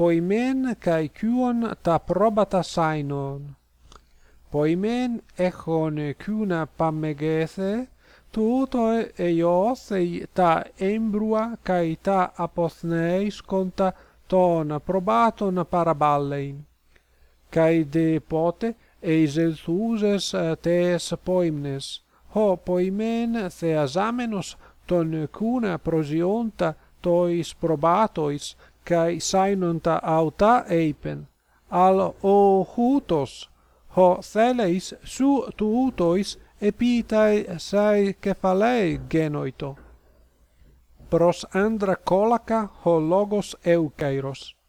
poimen kai kuon ta probata sainon. Poimen echon kuna pamegethe tuto eios ei ta embrua kai ta aposneis conta ton probaton paraballein. Kai de pote eis elthuses eh, tes poimnes. Ho poimen theasamenos ton kuna prosionta tois probatois kai sainunta auta eipen. Al o hutos ho theleis su tuutois epitai sai cephalei genoito. Pros andra kolaka ho logos eukairos.